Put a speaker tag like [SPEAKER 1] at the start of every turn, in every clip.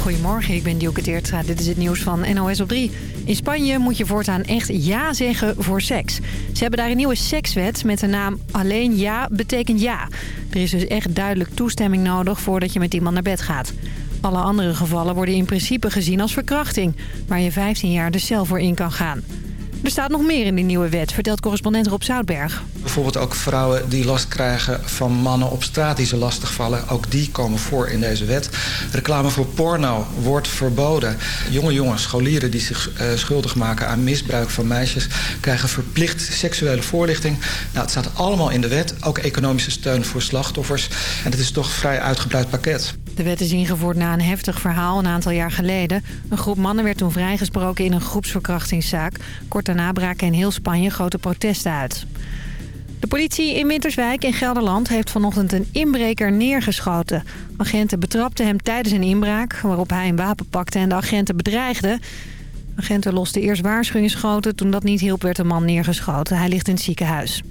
[SPEAKER 1] Goedemorgen, ik ben Dielke Teertstra. Dit is het nieuws van NOS op 3. In Spanje moet je voortaan echt ja zeggen voor seks. Ze hebben daar een nieuwe sekswet met de naam Alleen ja betekent ja. Er is dus echt duidelijk toestemming nodig voordat je met iemand naar bed gaat. Alle andere gevallen worden in principe gezien als verkrachting... waar je 15 jaar de cel voor in kan gaan. Er staat nog meer in die nieuwe wet, vertelt correspondent Rob Zoutberg.
[SPEAKER 2] Bijvoorbeeld ook vrouwen die last krijgen van mannen op straat die ze lastigvallen. Ook die komen voor in deze wet. Reclame voor porno wordt verboden. Jonge jongens, scholieren die zich uh, schuldig maken aan misbruik van meisjes... krijgen verplicht seksuele voorlichting. Nou, het staat allemaal in de wet. Ook economische steun voor slachtoffers. En het is toch een vrij uitgebreid pakket.
[SPEAKER 1] De wet is ingevoerd na een heftig verhaal een aantal jaar geleden. Een groep mannen werd toen vrijgesproken in een groepsverkrachtingszaak. Kort daarna braken in heel Spanje grote protesten uit. De politie in Winterswijk in Gelderland heeft vanochtend een inbreker neergeschoten. Agenten betrapten hem tijdens een inbraak, waarop hij een wapen pakte en de agenten bedreigden. Agenten losten eerst waarschuwingsschoten. Toen dat niet hielp werd de man neergeschoten. Hij ligt in het ziekenhuis.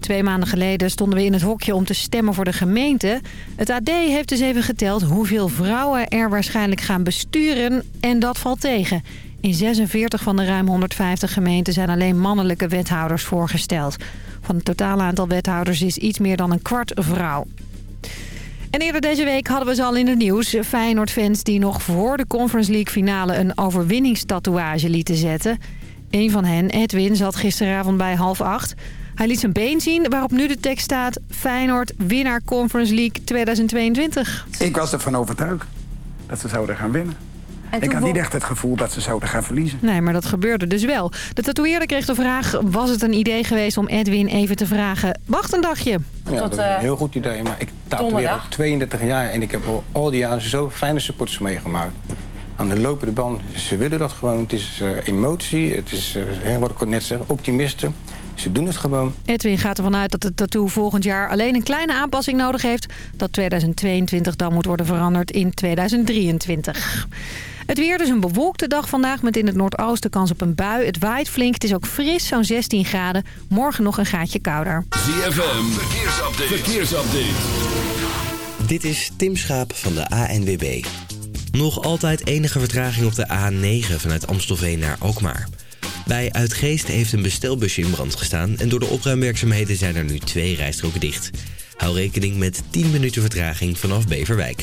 [SPEAKER 1] Twee maanden geleden stonden we in het hokje om te stemmen voor de gemeente. Het AD heeft dus even geteld hoeveel vrouwen er waarschijnlijk gaan besturen. En dat valt tegen. In 46 van de ruim 150 gemeenten zijn alleen mannelijke wethouders voorgesteld. Van het totale aantal wethouders is iets meer dan een kwart vrouw. En eerder deze week hadden we ze al in het nieuws. Feyenoord-fans die nog voor de Conference League finale een overwinningstatoeage lieten zetten. Een van hen, Edwin, zat gisteravond bij half acht. Hij liet zijn been zien waarop nu de tekst staat... Feyenoord, winnaar Conference League 2022.
[SPEAKER 3] Ik was ervan overtuigd dat ze zouden gaan winnen. Ik had niet echt het gevoel dat ze zouden gaan verliezen.
[SPEAKER 1] Nee, maar dat gebeurde dus wel. De tatoeëerder kreeg de vraag... was het een idee geweest om Edwin even te vragen... wacht een dagje.
[SPEAKER 4] Ja, dat is een eh, heel goed idee. Maar ik tatoeëer al 32 jaar... en ik heb al die jaren zo fijne supporters meegemaakt. Aan de lopende band, ze willen dat gewoon. Het is uh, emotie, het is, uh, wat ik net zeg, optimisten. Ze doen het gewoon.
[SPEAKER 1] Edwin gaat ervan uit dat het tattoo volgend jaar alleen een kleine aanpassing nodig heeft. Dat 2022 dan moet worden veranderd in 2023. Het weer dus een bewolkte dag vandaag met in het noordoosten kans op een bui. Het waait flink, het is ook fris, zo'n 16 graden. Morgen nog een gaatje kouder.
[SPEAKER 5] ZFM, verkeersupdate. verkeersupdate.
[SPEAKER 6] Dit is Tim Schaap van de ANWB. Nog altijd enige vertraging op de A9 vanuit Amstelveen naar Alkmaar. Bij Uitgeest heeft een bestelbusje in brand gestaan... en door de opruimwerkzaamheden zijn er nu twee rijstroken dicht. Hou rekening met 10 minuten vertraging vanaf Beverwijk.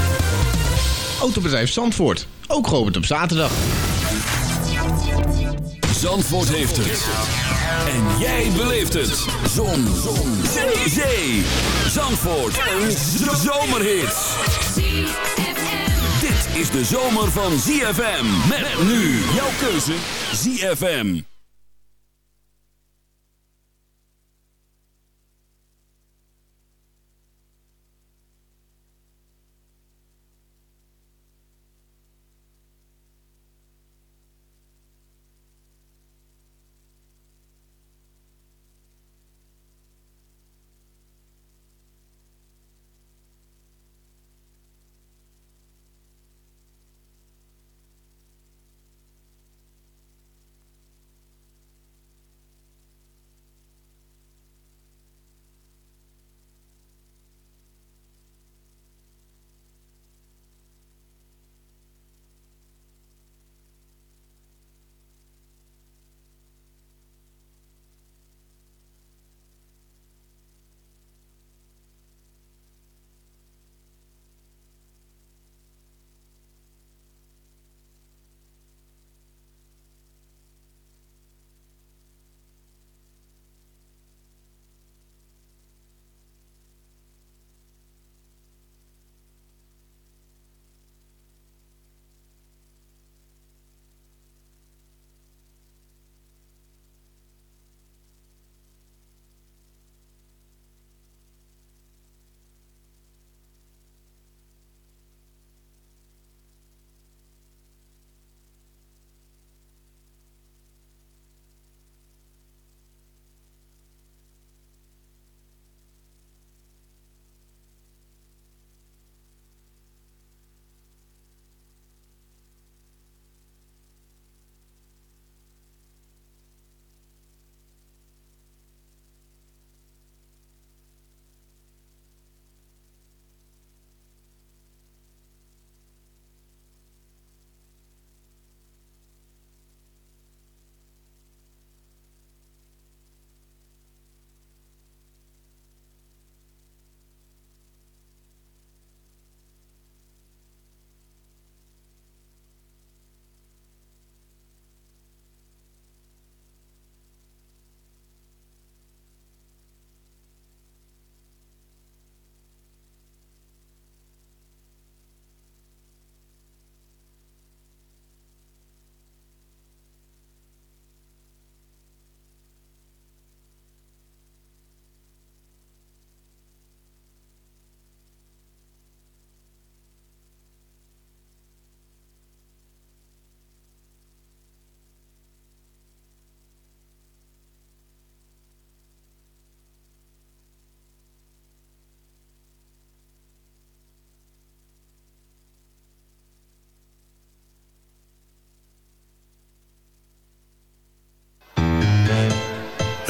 [SPEAKER 7] Autobedrijf Zandvoort, ook geopend op zaterdag.
[SPEAKER 5] Zandvoort heeft het. En jij beleeft het. Zon. Zon. Zee. Zandvoort. Een zomerhit. Dit is de zomer van ZFM. Met nu jouw keuze ZFM.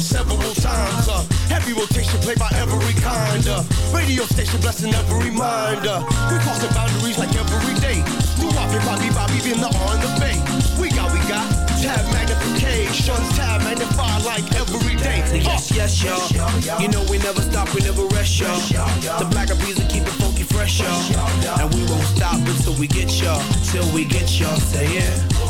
[SPEAKER 8] For several times. Uh, heavy rotation played by every kind. Uh, radio station blessing every mind. Uh, we cross the boundaries like every day. New Bobby, Bobby, Bobby, in the on the bay. We got, we got tab magnification, tab magnify like every day.
[SPEAKER 9] Yes, yes, y'all. You know we never stop, we never rest, y'all. The black bees will keep it funky fresh, y'all. And we won't stop until we get y'all, till we get y'all. Say yeah.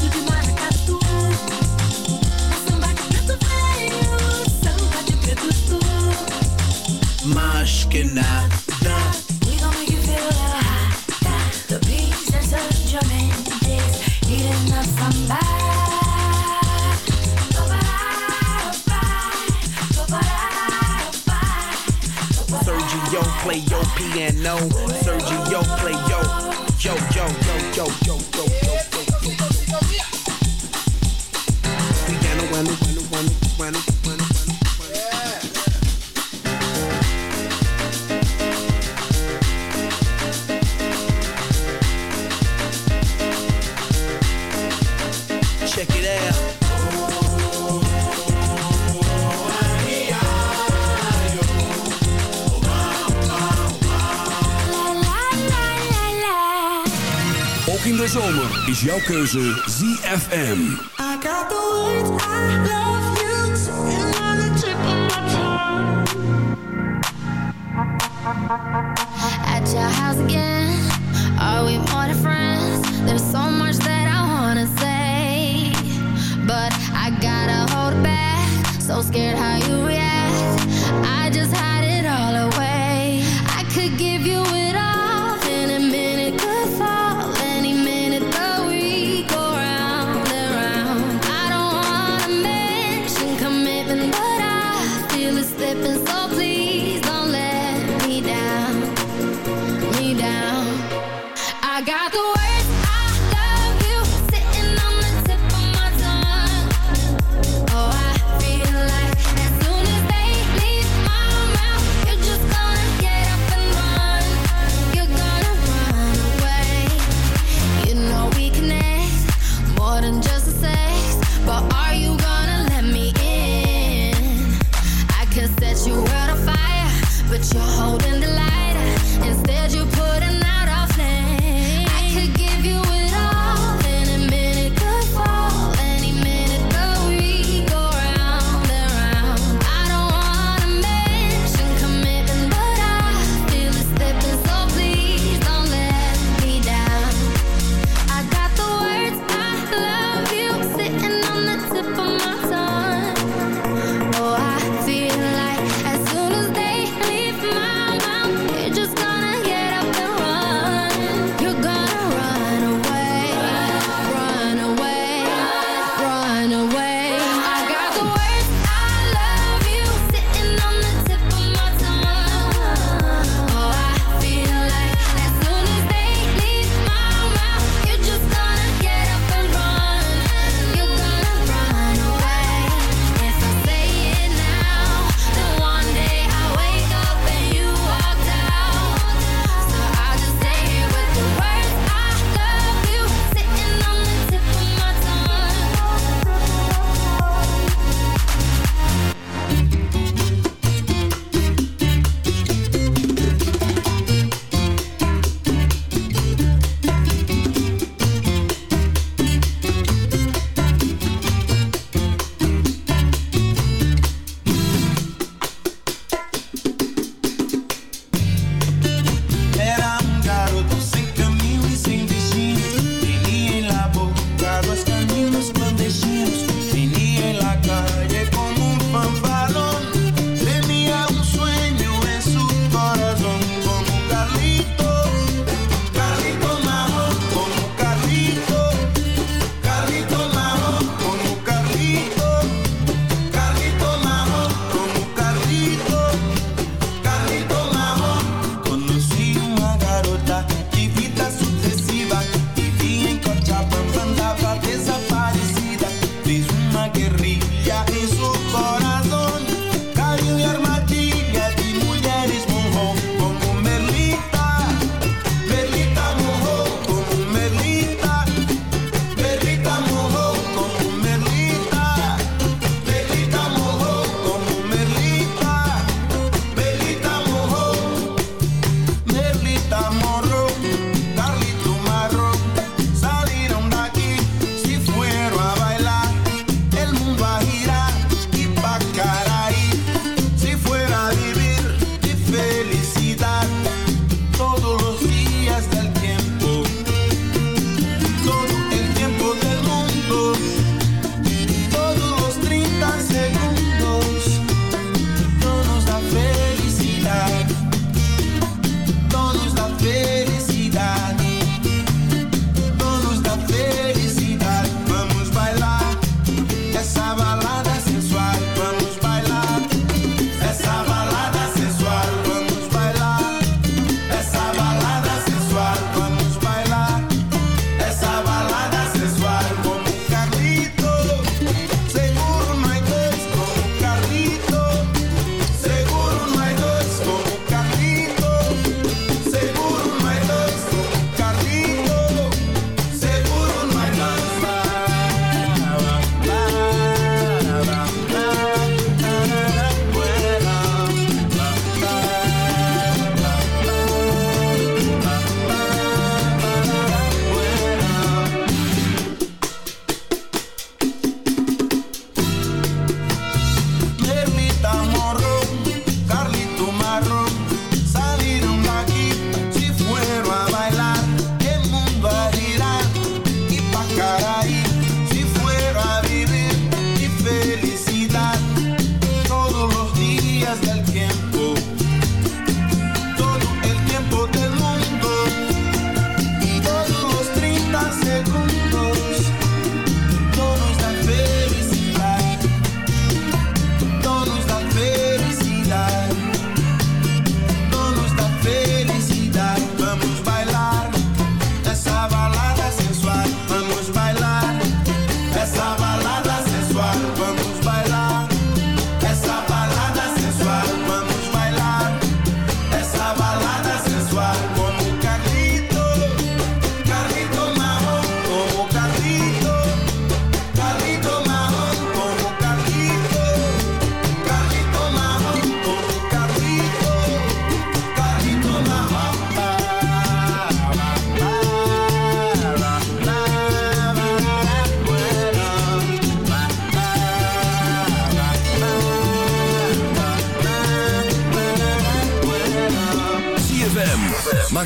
[SPEAKER 9] fucking
[SPEAKER 10] nah, nah. Make you feel a little. The beats and surge your mentis.
[SPEAKER 9] Sergio, play your piano. Sergio, play yo, yo, yo, yo, yo, yo, yo. yo.
[SPEAKER 11] De zomer is jouw keuze ZFM.
[SPEAKER 10] I got the words I love you sitting on the tip of my tongue.
[SPEAKER 5] At your house again, are we more than friends? There's so much that I wanna say, but I gotta hold it back. So scared how you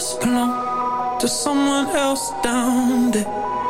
[SPEAKER 12] us alone to
[SPEAKER 13] someone else down there.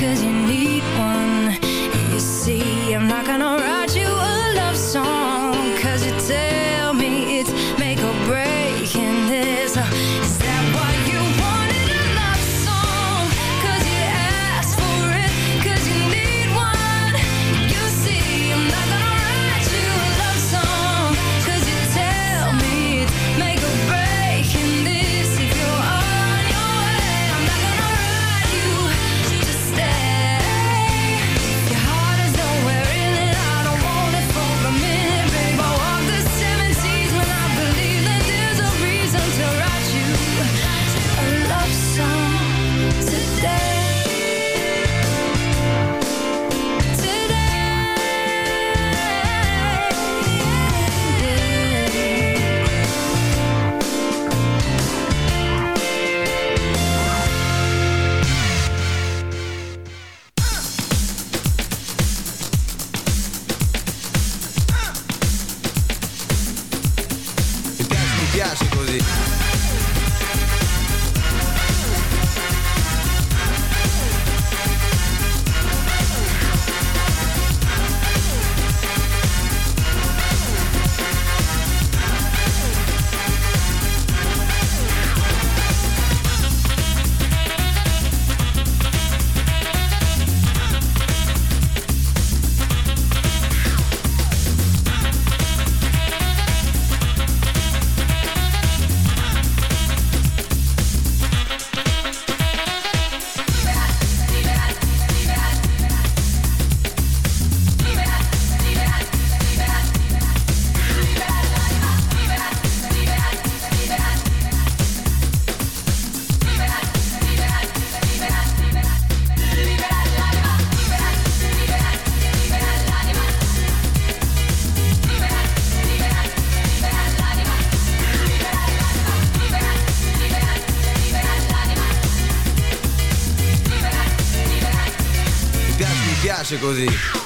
[SPEAKER 14] Cause you
[SPEAKER 15] piace così.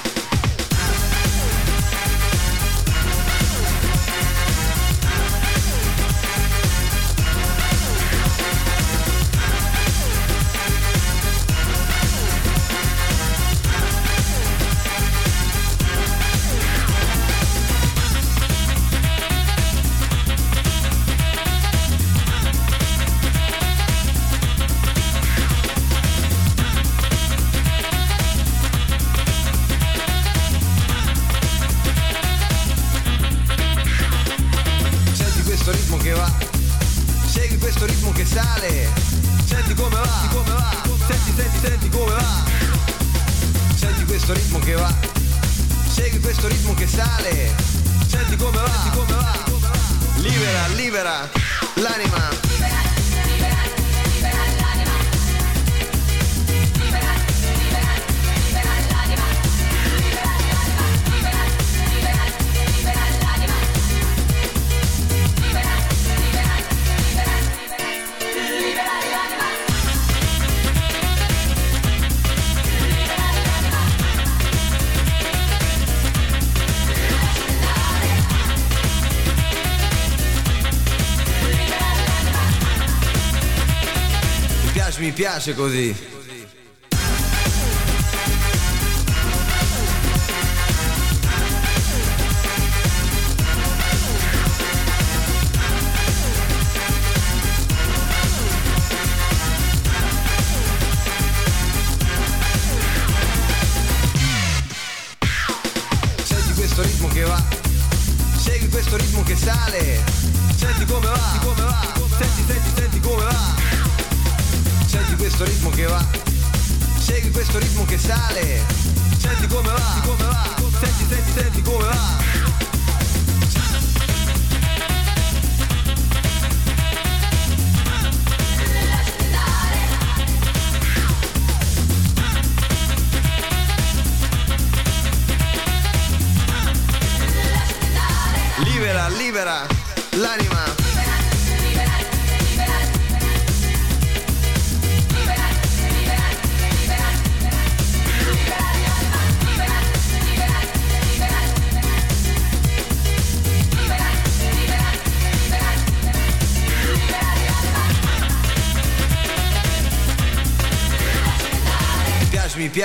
[SPEAKER 14] piace, mi piace così.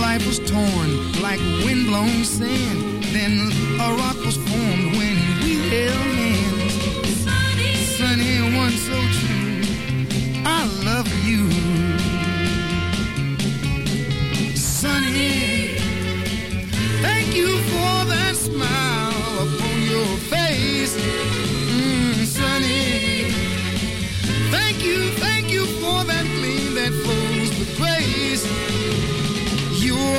[SPEAKER 16] Life was torn like windblown sand. Then a rock was formed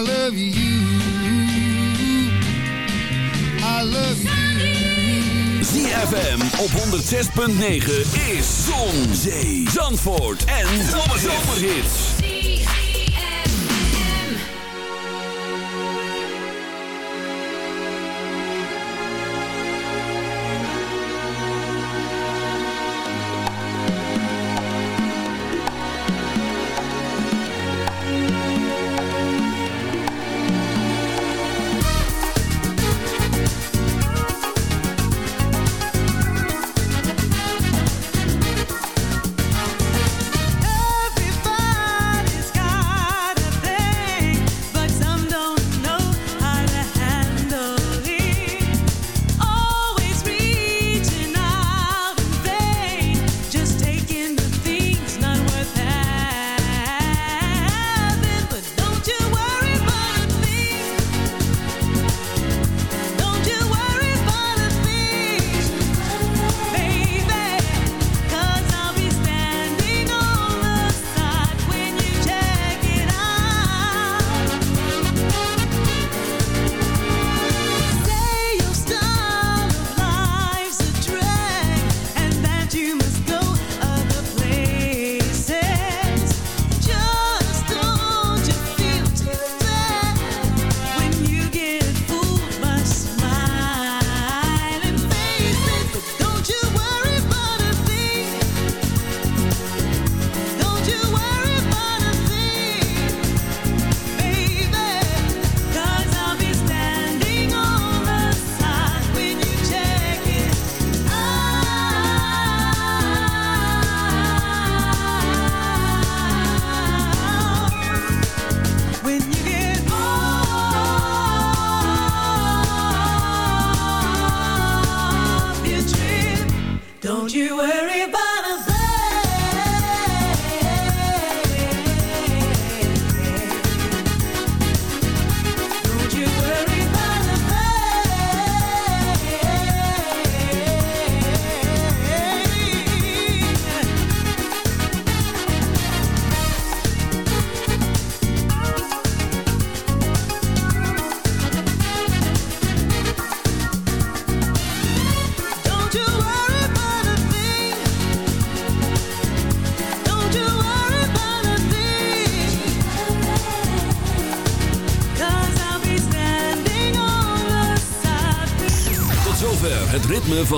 [SPEAKER 16] I love you. I love you.
[SPEAKER 5] ZFM op 106.9 is Zon, Zee, Zandvoort en Zomerhits.